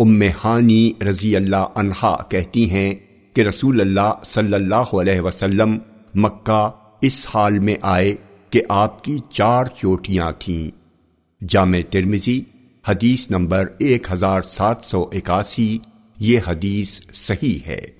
ام ہانی رضی اللہ عنہا کہتی ہیں کہ رسول اللہ صلی اللہ علیہ وسلم مکہ اس حال میں آئے کہ آپ کی چار چوٹیاں تھیں۔ جامع ترمزی حدیث نمبر ایک ہزار سات سو اکاسی، یہ حدیث صحیح ہے۔